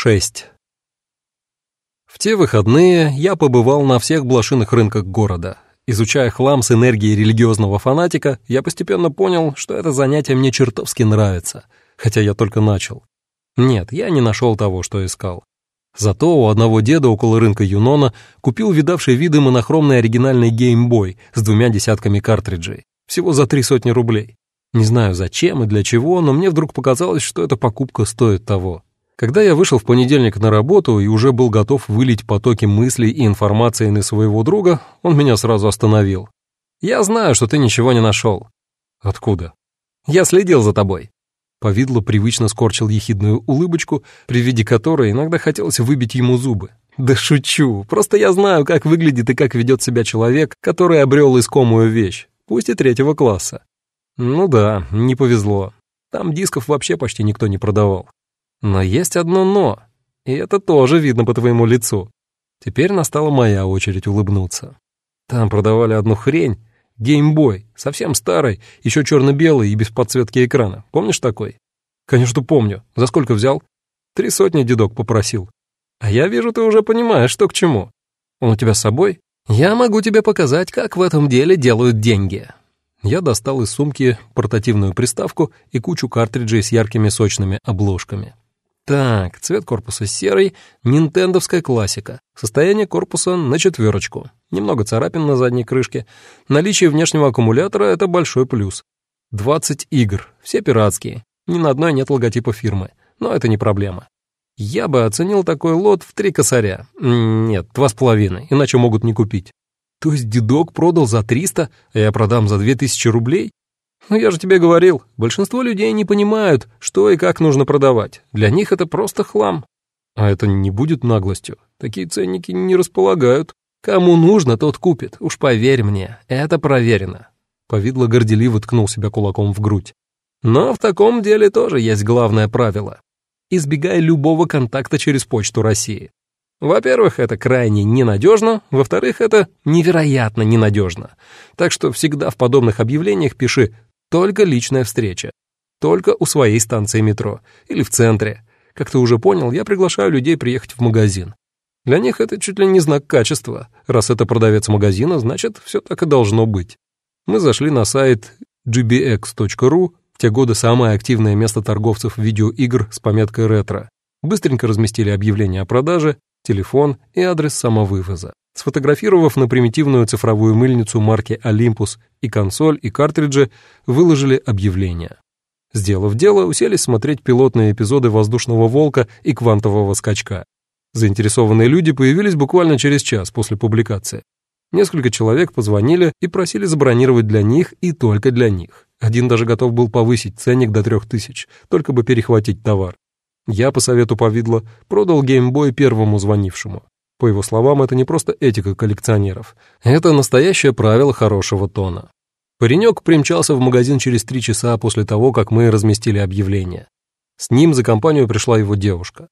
6. В те выходные я побывал на всех блошиных рынках города. Изучая хлам с энергией религиозного фанатика, я постепенно понял, что это занятие мне чертовски нравится, хотя я только начал. Нет, я не нашел того, что искал. Зато у одного деда около рынка Юнона купил видавший виды монохромный оригинальный геймбой с двумя десятками картриджей. Всего за три сотни рублей. Не знаю зачем и для чего, но мне вдруг показалось, что эта покупка стоит того. Когда я вышел в понедельник на работу и уже был готов вылить потоки мыслей и информации на своего друга, он меня сразу остановил. «Я знаю, что ты ничего не нашел». «Откуда?» «Я следил за тобой». Повидло привычно скорчил ехидную улыбочку, при виде которой иногда хотелось выбить ему зубы. «Да шучу, просто я знаю, как выглядит и как ведет себя человек, который обрел искомую вещь, пусть и третьего класса». «Ну да, не повезло. Там дисков вообще почти никто не продавал. Но есть одно «но», и это тоже видно по твоему лицу. Теперь настала моя очередь улыбнуться. Там продавали одну хрень, геймбой, совсем старый, еще черно-белый и без подсветки экрана. Помнишь такой? Конечно, помню. За сколько взял? Три сотни дедок попросил. А я вижу, ты уже понимаешь, что к чему. Он у тебя с собой? Я могу тебе показать, как в этом деле делают деньги. Я достал из сумки портативную приставку и кучу картриджей с яркими сочными обложками. Так, цвет корпуса серый, нинтендовская классика. Состояние корпуса на четверочку. Немного царапин на задней крышке. Наличие внешнего аккумулятора — это большой плюс. 20 игр, все пиратские. Ни на одной нет логотипа фирмы, но это не проблема. Я бы оценил такой лот в три косаря. Нет, два с половиной, иначе могут не купить. То есть дедок продал за 300, а я продам за 2000 рублей? «Ну я же тебе говорил, большинство людей не понимают, что и как нужно продавать. Для них это просто хлам. А это не будет наглостью. Такие ценники не располагают. Кому нужно, тот купит. Уж поверь мне, это проверено». Повидло горделиво ткнул себя кулаком в грудь. «Но в таком деле тоже есть главное правило. Избегай любого контакта через почту России. Во-первых, это крайне ненадежно, во-вторых, это невероятно ненадежно. Так что всегда в подобных объявлениях пиши только личная встреча. Только у своей станции метро. Или в центре. Как ты уже понял, я приглашаю людей приехать в магазин. Для них это чуть ли не знак качества. Раз это продавец магазина, значит, все так и должно быть. Мы зашли на сайт gbx.ru, в те годы самое активное место торговцев видеоигр с пометкой «ретро». Быстренько разместили объявление о продаже, телефон и адрес самовывоза. Сфотографировав на примитивную цифровую мыльницу марки Olympus и консоль, и картриджи, выложили объявление. Сделав дело, уселись смотреть пилотные эпизоды «Воздушного волка» и «Квантового скачка». Заинтересованные люди появились буквально через час после публикации. Несколько человек позвонили и просили забронировать для них и только для них. Один даже готов был повысить ценник до трех тысяч, только бы перехватить товар. Я, по совету повидла, продал геймбой первому звонившему. По его словам, это не просто этика коллекционеров. Это настоящее правило хорошего тона. Паренек примчался в магазин через три часа после того, как мы разместили объявление. С ним за компанию пришла его девушка.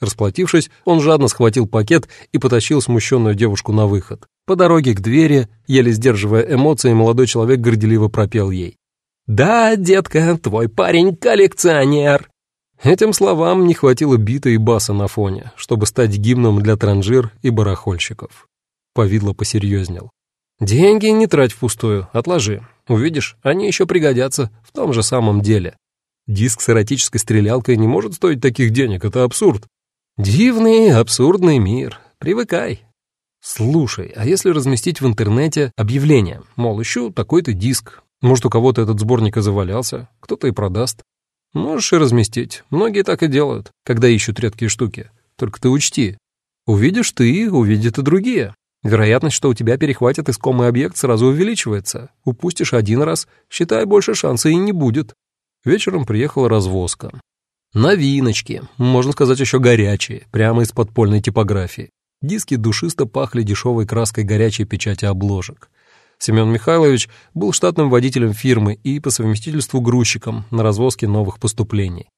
Расплатившись, он жадно схватил пакет и потащил смущенную девушку на выход. По дороге к двери, еле сдерживая эмоции, молодой человек горделиво пропел ей. «Да, детка, твой парень коллекционер!» Этим словам не хватило бита и баса на фоне, чтобы стать гимном для транжир и барахольщиков. Повидло посерьезнел. «Деньги не трать впустую, отложи. Увидишь, они еще пригодятся в том же самом деле. Диск с эротической стрелялкой не может стоить таких денег, это абсурд. Дивный, абсурдный мир. Привыкай. Слушай, а если разместить в интернете объявление, мол, ищу такой-то диск, может, у кого-то этот сборник и завалялся, кто-то и продаст. Можешь и разместить. Многие так и делают, когда ищут редкие штуки. Только ты учти. Увидишь ты, увидят и другие. Вероятность, что у тебя перехватят искомый объект, сразу увеличивается. Упустишь один раз, считай, больше шанса и не будет. Вечером приехала развозка. Новиночки, можно сказать, еще горячие, прямо из подпольной типографии. Диски душисто пахли дешевой краской горячей печати обложек. Семен Михайлович был штатным водителем фирмы и по совместительству грузчиком на развозке новых поступлений.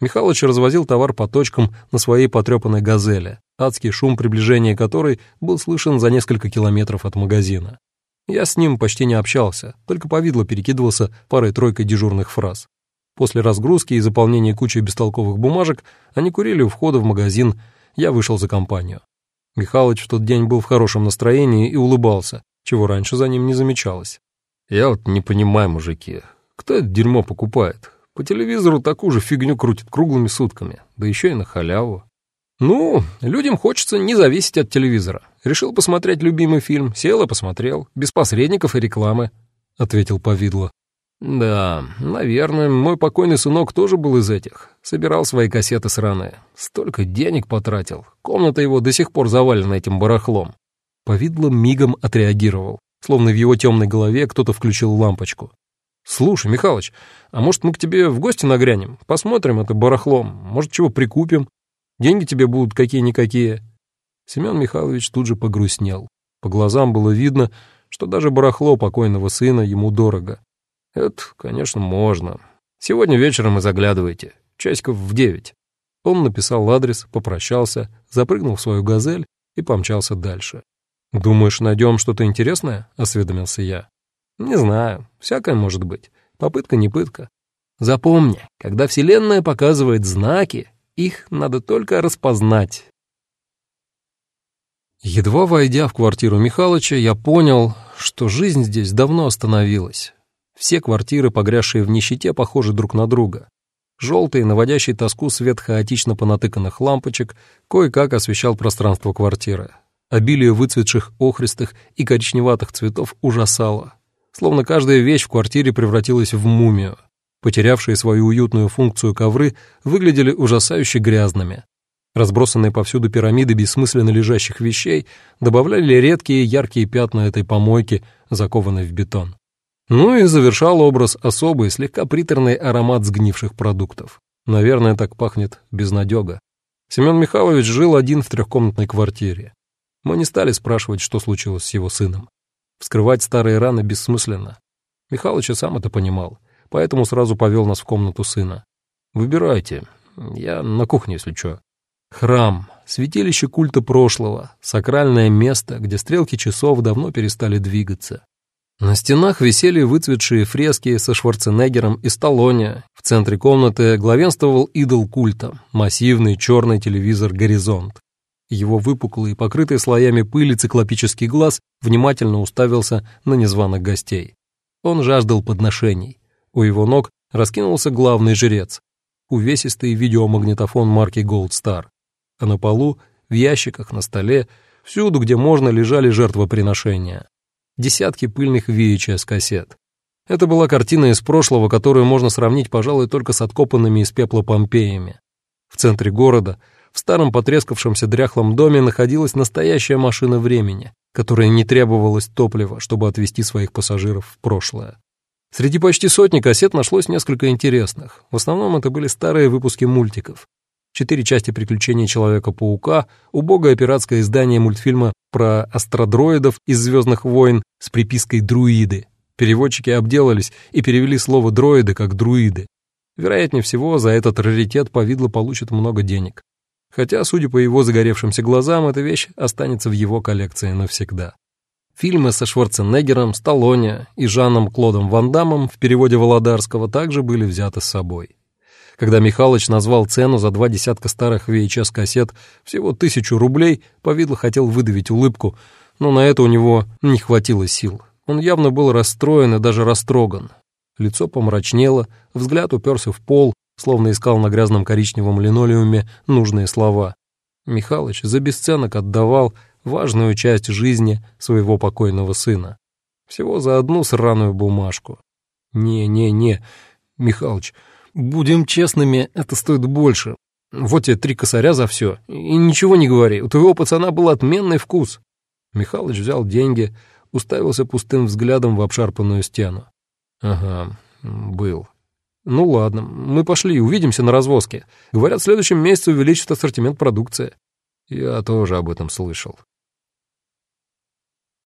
Михалыч развозил товар по точкам на своей потрепанной «Газели», адский шум приближения которой был слышен за несколько километров от магазина. Я с ним почти не общался, только по виду перекидывался парой-тройкой дежурных фраз. После разгрузки и заполнения кучи бестолковых бумажек они курили у входа в магазин, я вышел за компанию. Михалыч в тот день был в хорошем настроении и улыбался, чего раньше за ним не замечалось. «Я вот не понимаю, мужики, кто это дерьмо покупает? По телевизору такую же фигню крутит круглыми сутками, да еще и на халяву». «Ну, людям хочется не зависеть от телевизора. Решил посмотреть любимый фильм, сел и посмотрел, без посредников и рекламы», — ответил Повидло. «Да, наверное, мой покойный сынок тоже был из этих. Собирал свои кассеты сраные. Столько денег потратил. Комната его до сих пор завалена этим барахлом». Повидло мигом отреагировал, словно в его темной голове кто-то включил лампочку. «Слушай, Михалыч, а может мы к тебе в гости нагрянем? Посмотрим это барахлом, может, чего прикупим?» Деньги тебе будут какие-никакие». Семен Михайлович тут же погрустнел. По глазам было видно, что даже барахло покойного сына ему дорого. «Это, конечно, можно. Сегодня вечером и заглядывайте. Часиков в девять». Он написал адрес, попрощался, запрыгнул в свою «Газель» и помчался дальше. «Думаешь, найдем что-то интересное?» — осведомился я. «Не знаю. Всякое может быть. Попытка не пытка. Запомни, когда Вселенная показывает знаки, их надо только распознать. Едва войдя в квартиру Михалыча, я понял, что жизнь здесь давно остановилась. Все квартиры, погрязшие в нищете, похожи друг на друга. Желтый, наводящий тоску свет хаотично понатыканных лампочек кое-как освещал пространство квартиры. Обилие выцветших охристых и коричневатых цветов ужасало. Словно каждая вещь в квартире превратилась в мумию. Потерявшие свою уютную функцию ковры выглядели ужасающе грязными. Разбросанные повсюду пирамиды бессмысленно лежащих вещей добавляли редкие яркие пятна этой помойки, закованной в бетон. Ну и завершал образ особый, слегка приторный аромат сгнивших продуктов. Наверное, так пахнет безнадега. Семен Михайлович жил один в трехкомнатной квартире. Мы не стали спрашивать, что случилось с его сыном. Вскрывать старые раны бессмысленно. Михалыч сам это понимал поэтому сразу повел нас в комнату сына. «Выбирайте. Я на кухне, если что». Храм, святилище культа прошлого, сакральное место, где стрелки часов давно перестали двигаться. На стенах висели выцветшие фрески со Шварценеггером и Сталлоне. В центре комнаты главенствовал идол культа, массивный черный телевизор «Горизонт». Его выпуклый, покрытый слоями пыли циклопический глаз внимательно уставился на незваных гостей. Он жаждал подношений. У его ног раскинулся главный жрец, увесистый видеомагнитофон марки Gold Star. А на полу, в ящиках, на столе, всюду, где можно, лежали жертвоприношения. Десятки пыльных VHS-кассет. Это была картина из прошлого, которую можно сравнить, пожалуй, только с откопанными из пепла Помпеями. В центре города, в старом потрескавшемся дряхлом доме, находилась настоящая машина времени, которая не требовалось топлива, чтобы отвезти своих пассажиров в прошлое. Среди почти сотни кассет нашлось несколько интересных. В основном это были старые выпуски мультиков. Четыре части «Приключений Человека-паука», убогое пиратское издание мультфильма про астродроидов из «Звездных войн» с припиской «друиды». Переводчики обделались и перевели слово «дроиды» как «друиды». Вероятнее всего, за этот раритет Повидло получит много денег. Хотя, судя по его загоревшимся глазам, эта вещь останется в его коллекции навсегда. Фильмы со Шварценеггером, Сталлоне и Жаном Клодом Ван Дамом в переводе Володарского также были взяты с собой. Когда Михалыч назвал цену за два десятка старых VHS-кассет всего тысячу рублей, Повидло хотел выдавить улыбку, но на это у него не хватило сил. Он явно был расстроен и даже растроган. Лицо помрачнело, взгляд уперся в пол, словно искал на грязном коричневом линолеуме нужные слова. Михалыч за бесценок отдавал важную часть жизни своего покойного сына. Всего за одну сраную бумажку. Не-не-не, Михалыч, будем честными, это стоит больше. Вот тебе три косаря за все. И ничего не говори, у твоего пацана был отменный вкус. Михалыч взял деньги, уставился пустым взглядом в обшарпанную стену. Ага, был. Ну ладно, мы пошли, увидимся на развозке. Говорят, в следующем месяце увеличат ассортимент продукции. Я тоже об этом слышал.